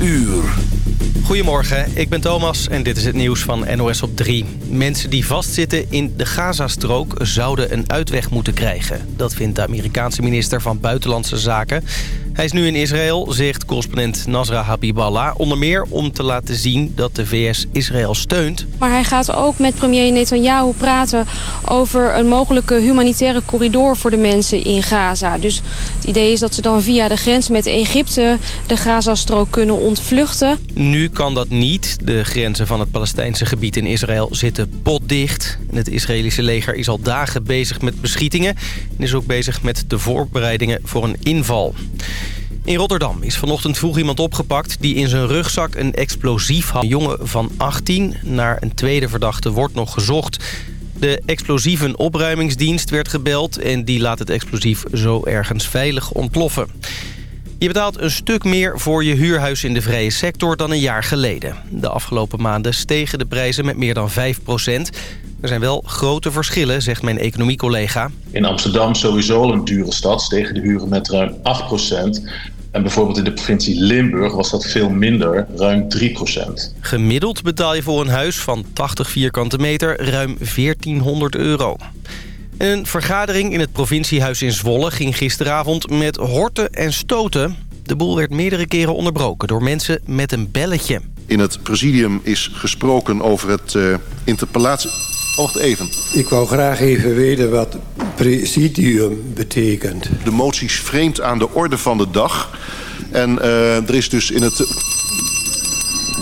uur. Goedemorgen, ik ben Thomas en dit is het nieuws van NOS op 3. Mensen die vastzitten in de Gazastrook zouden een uitweg moeten krijgen. Dat vindt de Amerikaanse minister van Buitenlandse Zaken. Hij is nu in Israël, zegt correspondent Nasra Habiballah... onder meer om te laten zien dat de VS Israël steunt. Maar hij gaat ook met premier Netanyahu praten... over een mogelijke humanitaire corridor voor de mensen in Gaza. Dus het idee is dat ze dan via de grens met Egypte... de Gazastrook kunnen ontvluchten. Nu kan dat niet. De grenzen van het Palestijnse gebied in Israël zitten potdicht. Het Israëlische leger is al dagen bezig met beschietingen... en is ook bezig met de voorbereidingen voor een inval. In Rotterdam is vanochtend vroeg iemand opgepakt... die in zijn rugzak een explosief had. Een jongen van 18 naar een tweede verdachte wordt nog gezocht. De explosieven opruimingsdienst werd gebeld... en die laat het explosief zo ergens veilig ontploffen. Je betaalt een stuk meer voor je huurhuis in de vrije sector dan een jaar geleden. De afgelopen maanden stegen de prijzen met meer dan 5% Er zijn wel grote verschillen, zegt mijn economiecollega. In Amsterdam sowieso een dure stad, stegen de huren met ruim 8 en bijvoorbeeld in de provincie Limburg was dat veel minder, ruim 3% Gemiddeld betaal je voor een huis van 80 vierkante meter ruim 1400 euro. Een vergadering in het provinciehuis in Zwolle ging gisteravond met horten en stoten. De boel werd meerdere keren onderbroken door mensen met een belletje. In het presidium is gesproken over het uh, interpellatie... Wacht even. Ik wou graag even weten wat presidium betekent. De motie is vreemd aan de orde van de dag. En uh, er is dus in het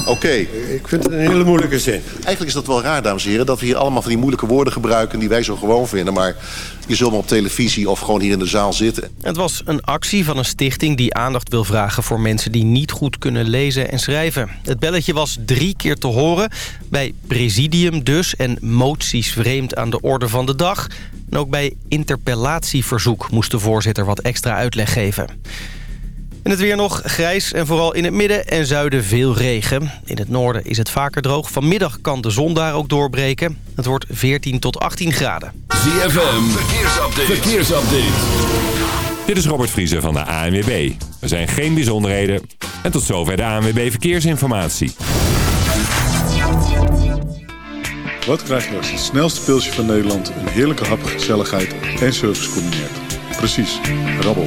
Oké. Ik vind het een hele moeilijke zin. Eigenlijk is dat wel raar, dames en heren... dat we hier allemaal van die moeilijke woorden gebruiken... die wij zo gewoon vinden. Maar je zult maar op televisie of gewoon hier in de zaal zitten. Het was een actie van een stichting die aandacht wil vragen... voor mensen die niet goed kunnen lezen en schrijven. Het belletje was drie keer te horen. Bij presidium dus en moties vreemd aan de orde van de dag. En ook bij interpellatieverzoek moest de voorzitter wat extra uitleg geven. En het weer nog grijs en vooral in het midden en zuiden veel regen. In het noorden is het vaker droog. Vanmiddag kan de zon daar ook doorbreken. Het wordt 14 tot 18 graden. ZFM, verkeersupdate. verkeersupdate. Dit is Robert Vriezer van de ANWB. Er zijn geen bijzonderheden. En tot zover de ANWB Verkeersinformatie. Wat krijg je als het snelste pilsje van Nederland... een heerlijke hap, gezelligheid en service combineert? Precies, rabbel.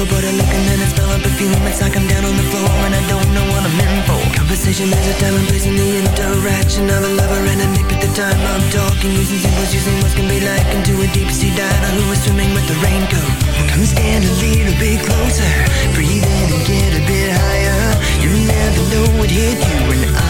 for, but I look and then it's smell of perfume. It's like I'm down on the floor and I don't know what I'm in for. Conversation, there's a time and place in the interaction of a lover and a nick at the time. I'm talking, using symbols, using what can be like into a deep sea diver who is swimming with the raincoat. Come stand a little bit closer, breathe in and get a bit higher. You never know what hit you when I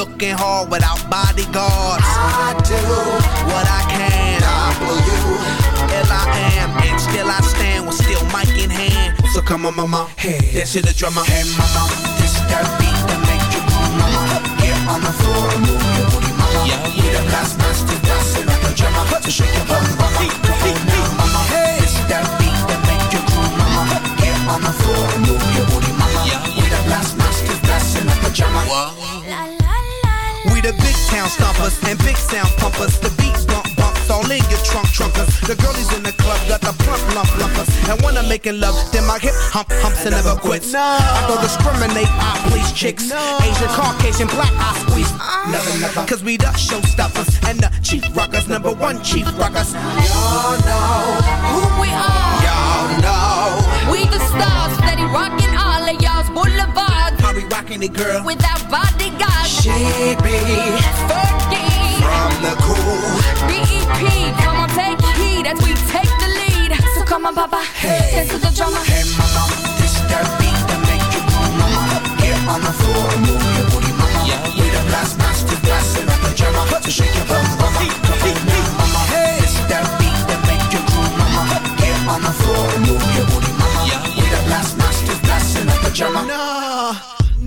working hard without bodyguards. I do what I can. W. L I am, and still I stand with still mic in hand. So come on, mama, hey, dance to the drummer. Hey, mama, this that beat that make you move, mama. Get on the floor and move your booty, mama. Yeah, yeah. We the last master dancing on the drummer. So shake your bum, mama. On now, mama. Hey, this that beat that make you groove, mama. Get on the floor and move your booty, mama. Yeah, yeah. We the last master dancing on the drummer. We the big town stompers and big sound pumpers. The beat bump bumps all in your trunk trunkers. The girlies in the club got the plump lump lumpers. And when I'm making love, then my hip hump humps and never quits. No. I don't discriminate, I please chicks. No. Asian, Caucasian, black, I squeeze. Never, never. Cause we the showstoppers and the chief rockers, number one chief rockers. Y'all know who we are. Y'all know. We the stars, steady rocking all of y'all's boulevards. How we rocking it, girl? Without bodyguards. She be Fergie. from the cool. BEP, come on, take heed as we take the lead. So come on, Papa, Hey. dance to the drummer. Hey, mama, this that beat that make you move, mama. Get on the floor and move your booty, mama. Yeah, yeah. We the blast masters, blasting up the drummer. So shake your bum, mama. Come on now, mama. Hey. This that beat that make you groove, mama. Get on the floor and move your booty, mama. Yeah, yeah. We the blast masters, blasting up the drummer. Nah,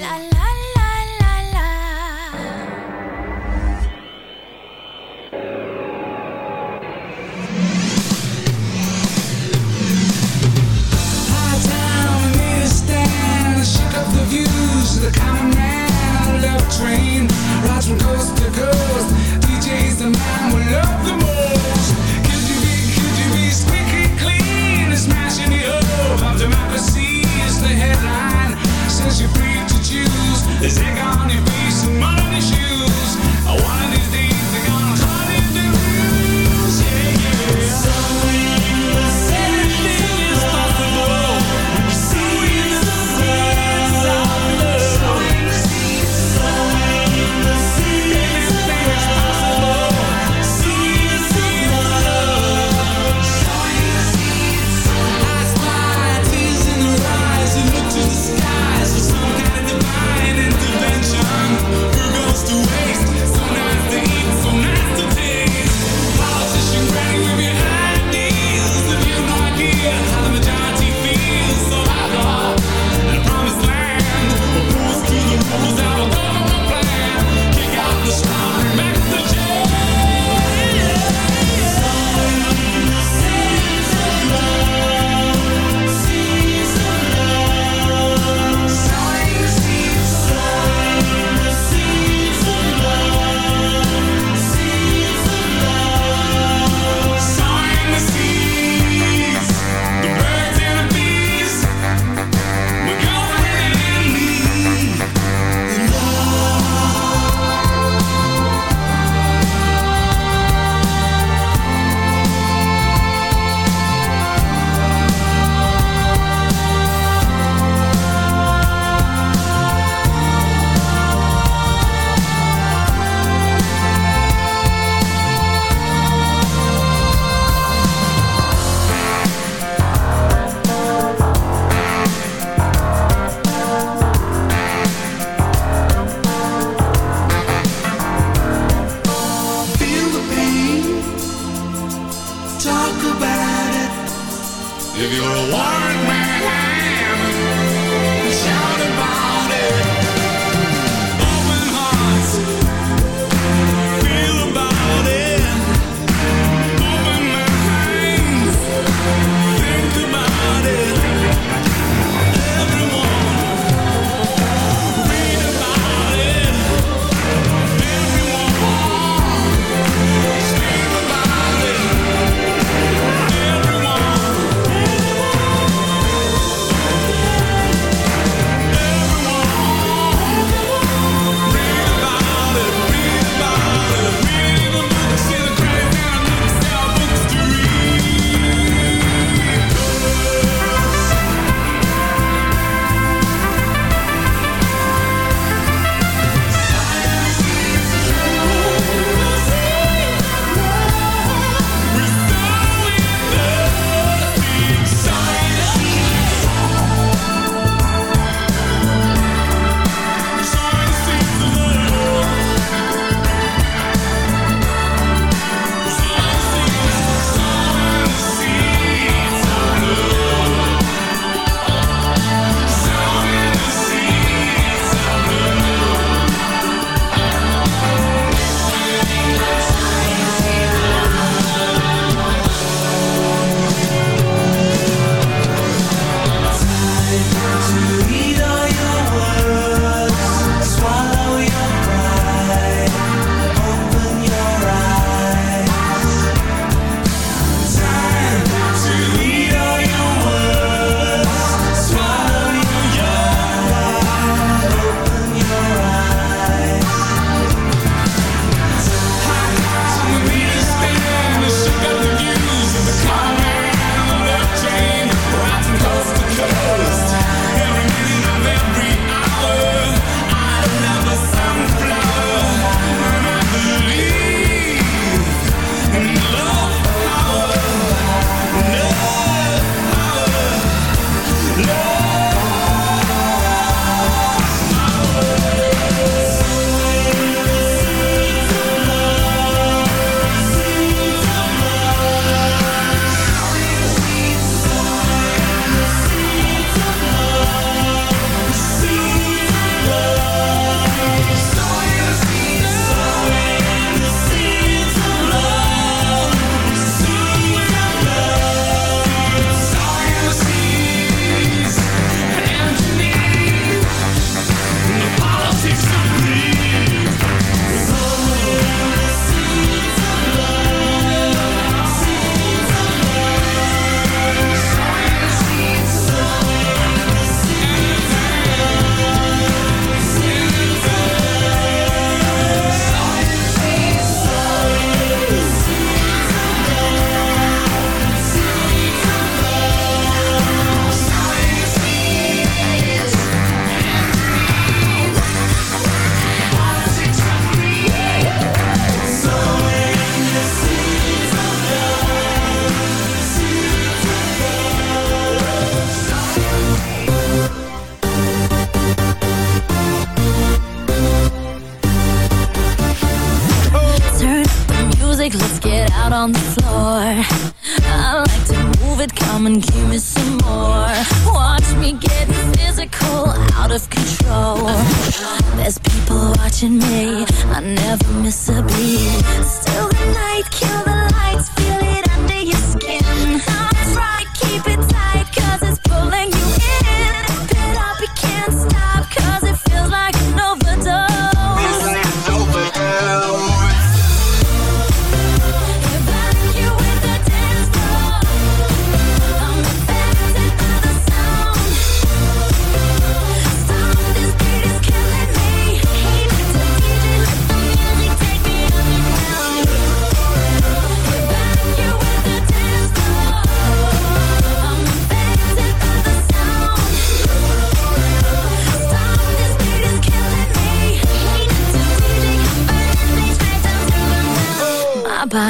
La la la la la High a stand Shake up the views The common man, love train. Rides from coast to coast DJ's the man we love the most. Could you be, could you be of democracy is the headline. Says you're free to choose. There's egg on your face and mud on your shoes.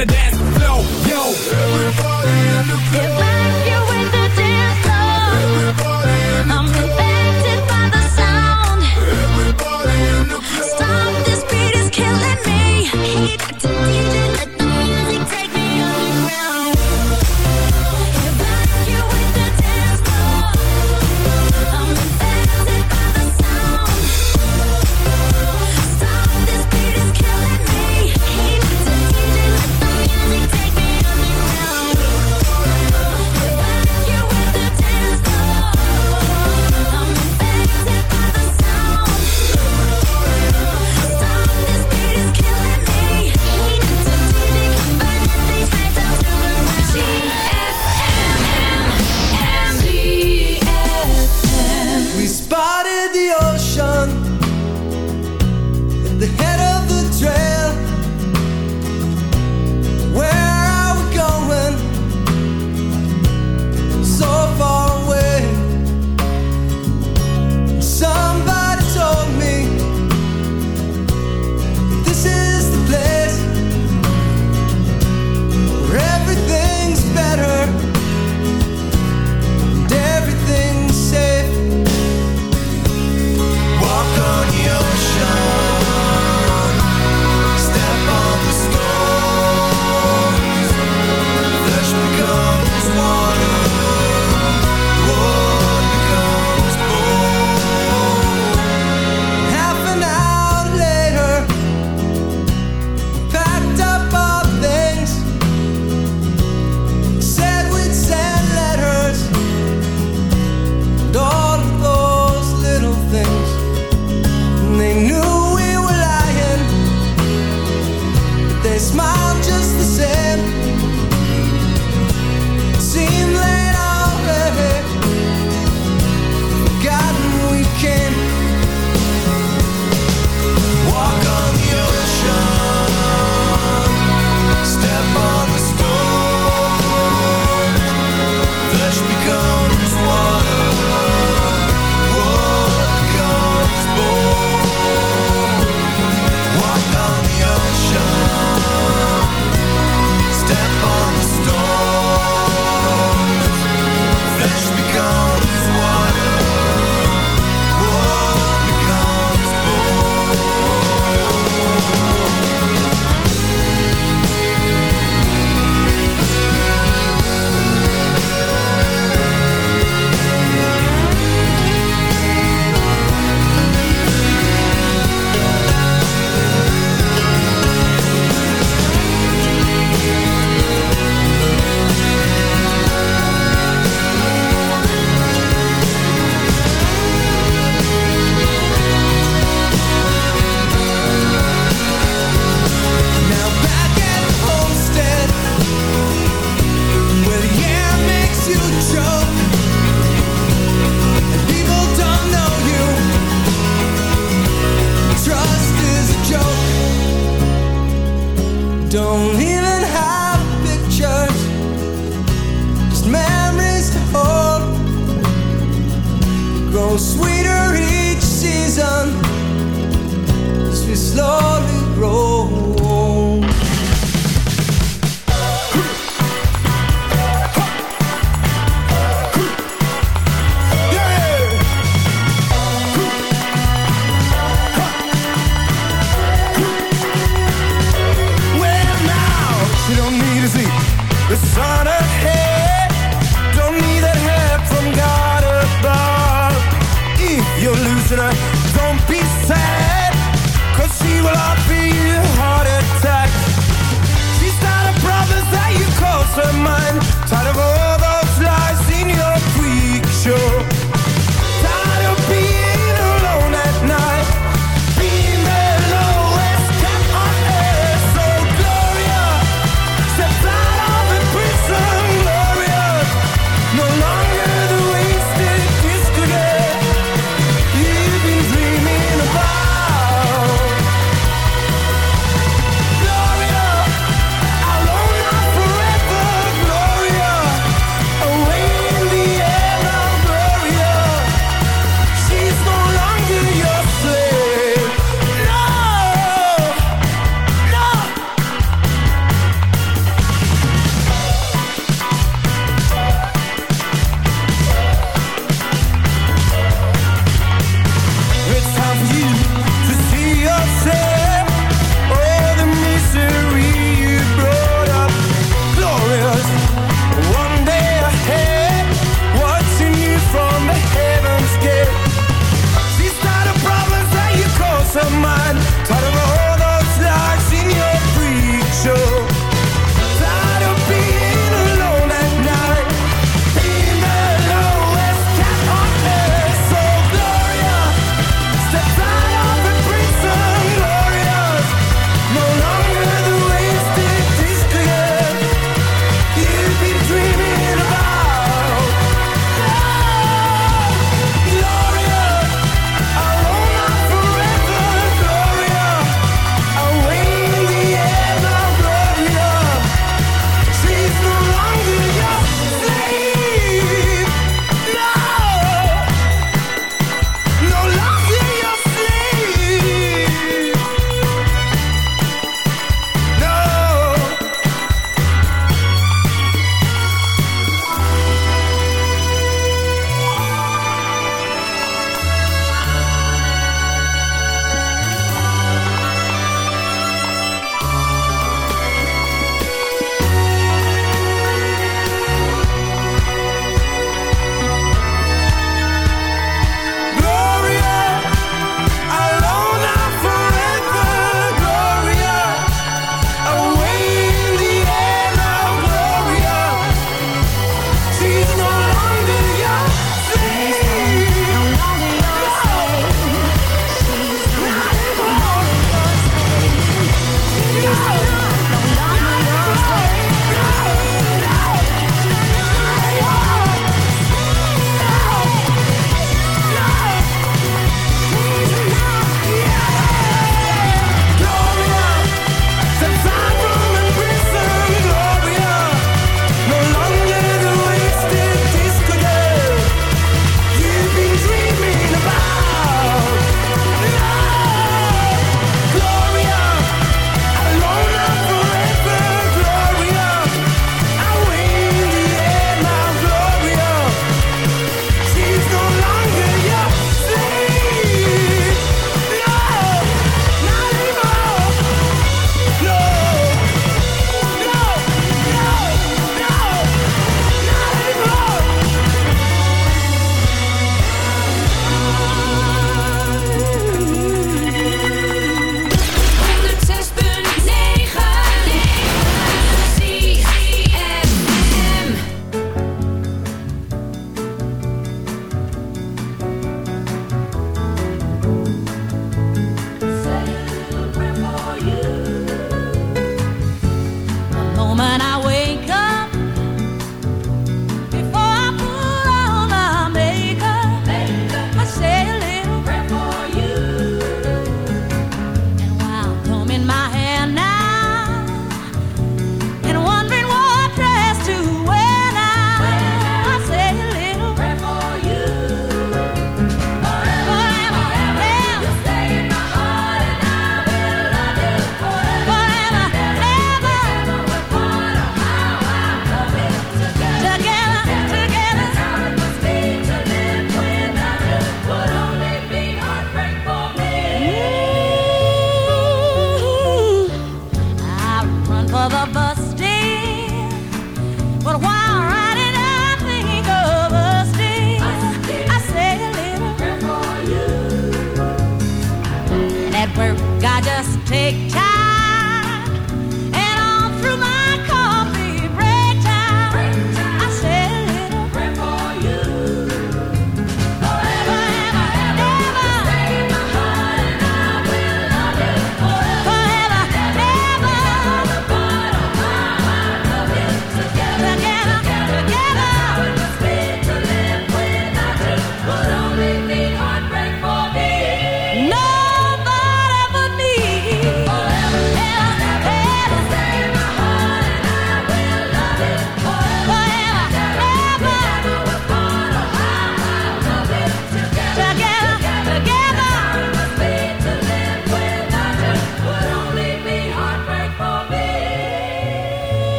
to dance floor, yo. Everybody in the club.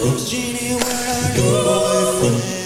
Jeannie, where are your boyfriend?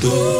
tú.